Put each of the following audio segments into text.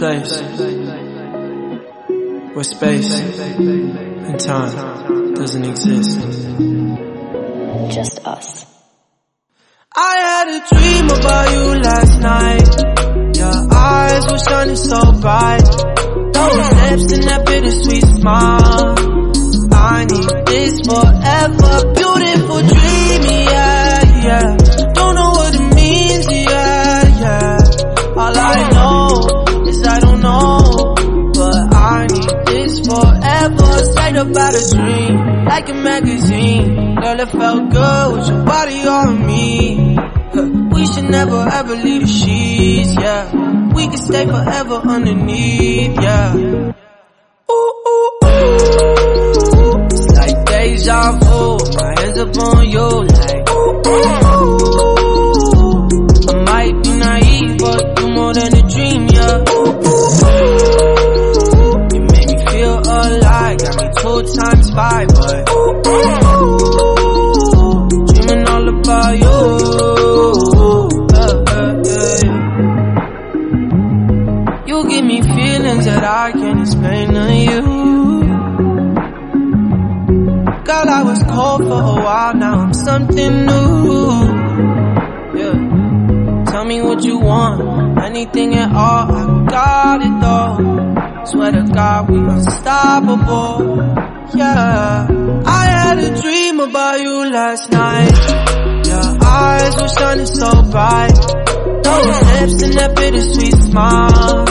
place where space and time doesn't exist. Just us. I had a dream about you last night. Your eyes were shining so bright. Those lips and that bittersweet smile. I need this forever. Forever. About a dream, like a magazine. Girl, it felt good with your body on me. We should never ever leave the sheets, yeah. We can stay forever underneath, yeah. Ooh, ooh, ooh. Like deja vu. My hands up on you, like ooh, ooh, ooh. I might be naive, but you more than times five, but dreaming all about you. You give me feelings that I can't explain to you. Girl, I was cold for a while, now I'm something new. Yeah. Tell me what you want, anything at all, I got it though. Swear to God, we unstoppable. About you last night. Your eyes were shining so bright. Those lips and that bittersweet smile.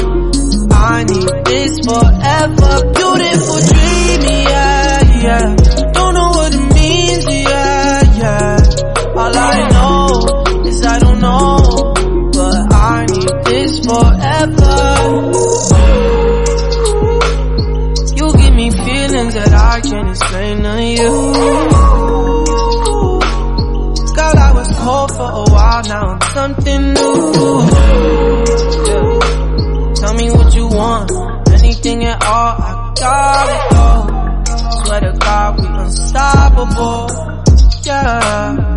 I need this forever. Beautiful dream, yeah, yeah. Don't know what it means, yeah, yeah. All I know is I don't know. But I need this forever. You give me feelings that I can't explain to you. Something new. Yeah. Tell me what you want, anything at all, I got it though. Swear to God, we unstoppable. Yeah.